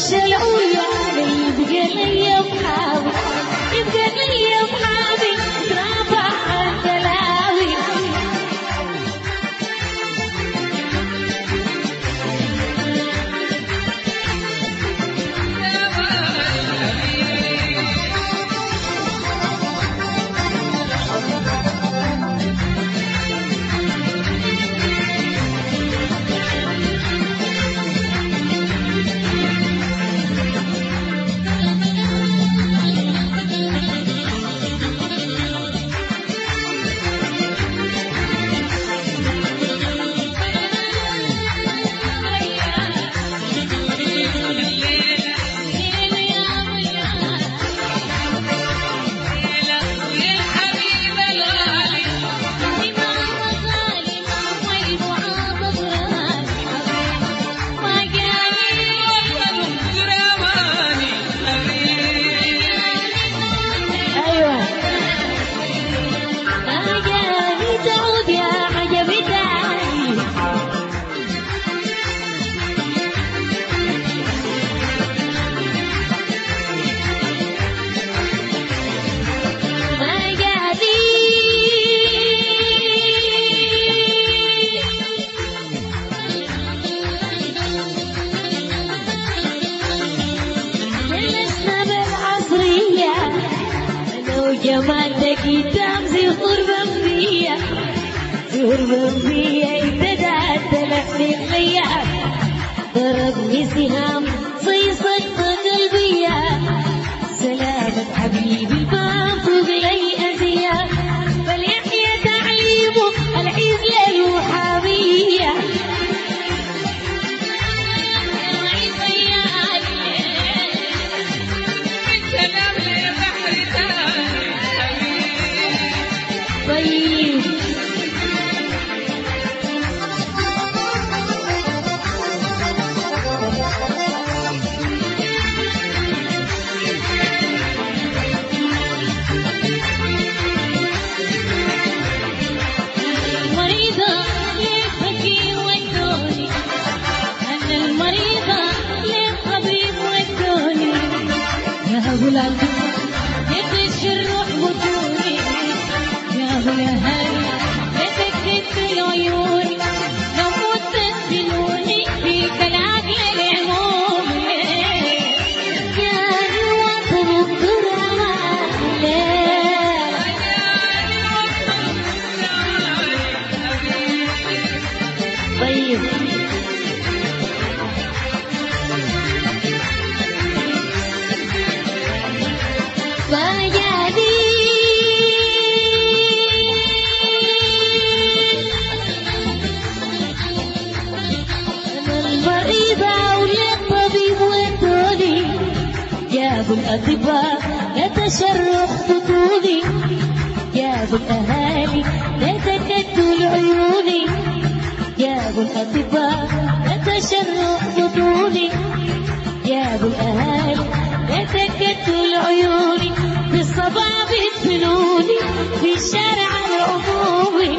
想要永远离你，不了又怕。بمبية ابتدأت تلحني الخيام ضربني سهام زي صدمة قلبية سلامة حبيبي ما فوق لي أزياء فليحيى تعليمه العيد له حامية العيد وياك طيب جابوا الأطباء يتشرح خطوني جابوا الأهالي يتكتوا لعيوني. جابوا الأطباء يتشرح خطوني جابوا الأهالي يتكتوا لعيوني. بالصباب يدفنوني في الشارع العمومي.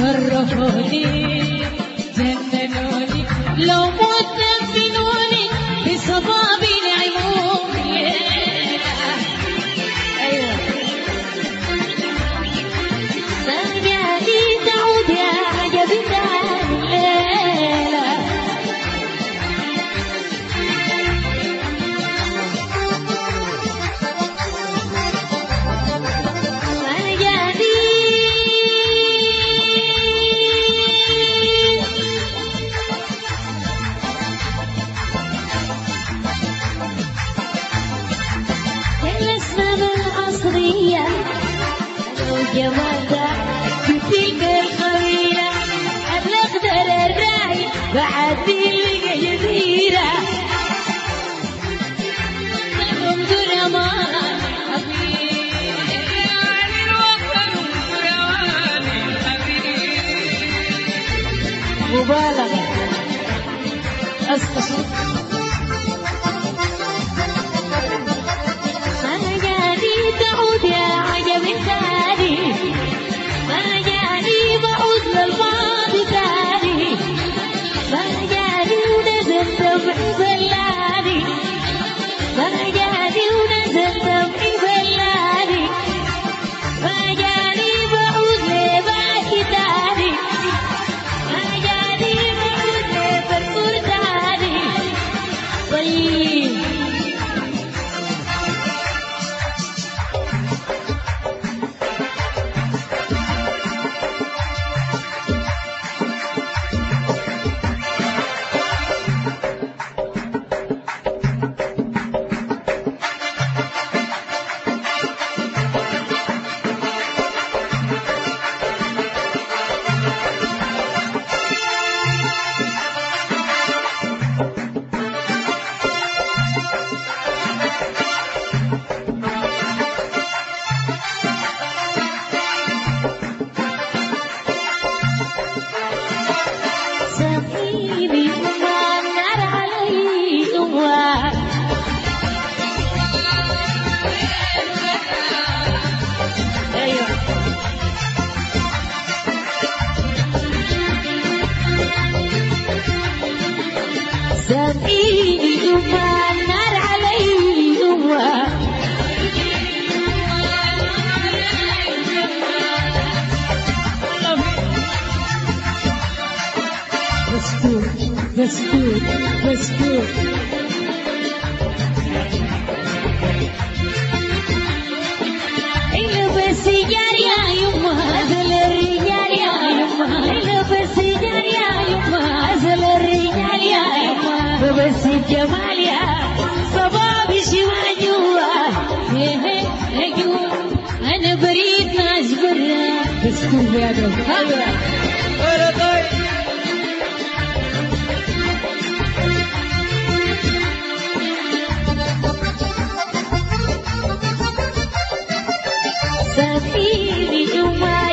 كرهوني جننوني الوردة في تلك القبيلة الأخضر الراعي بعد تلك جزيرة. لكم ظلمان مبالغة. أستغفر دستور دستور البس جار يا يما ازل الرجال يا يما البس جار يا يما ازل الرجال يا يما بس الجمال يا صباب شما جوا هيه هيه جوا أنا بريد ناس برا دستور يا دو سفيني جوا جناب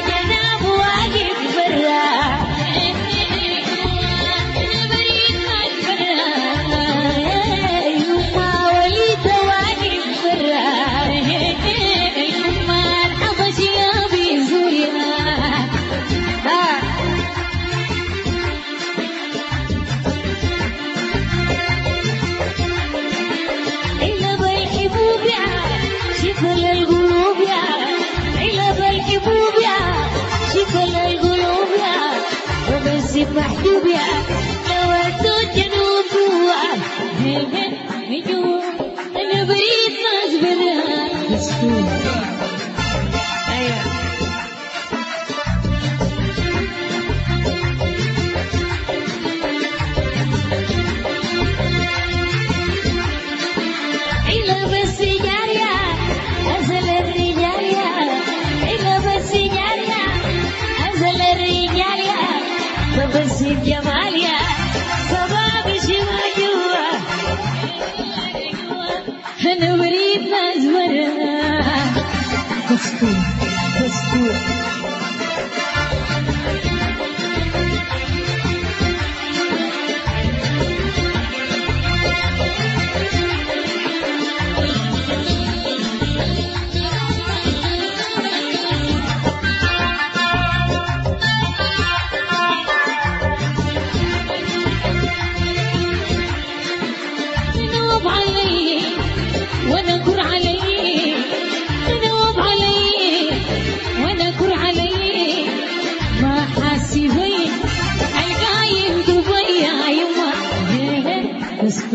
وبس محجوب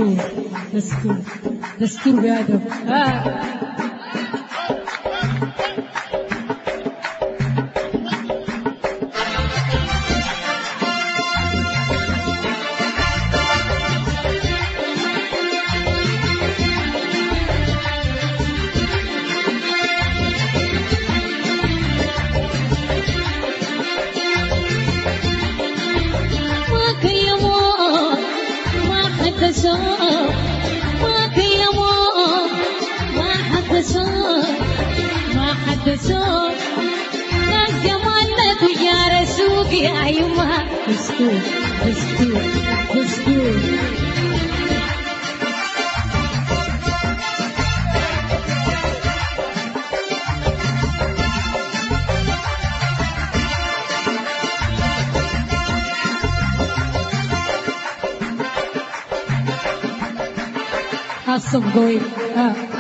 school, the school, the school where the. Ah. ما كلموا ما سوق ما حد سوق ناس جمالنا تجار السوق يا يما دستور دستور دستور 送么勾引啊。